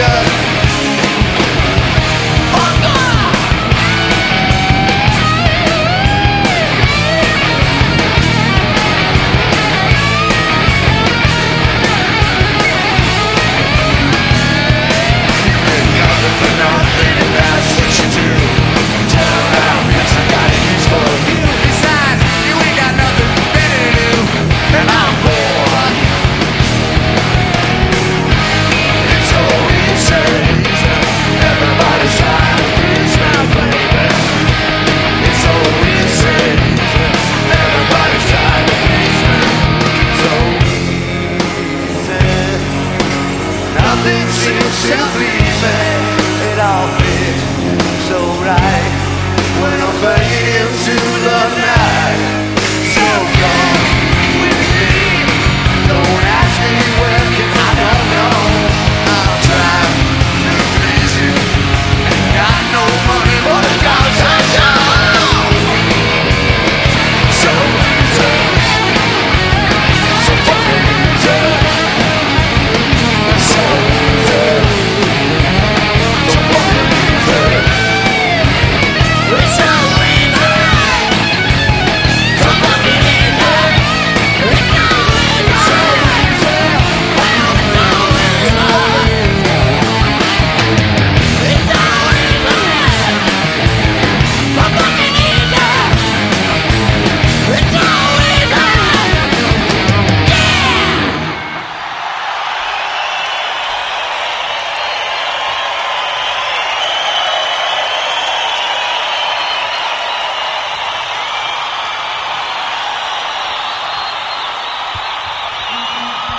Yeah. To me.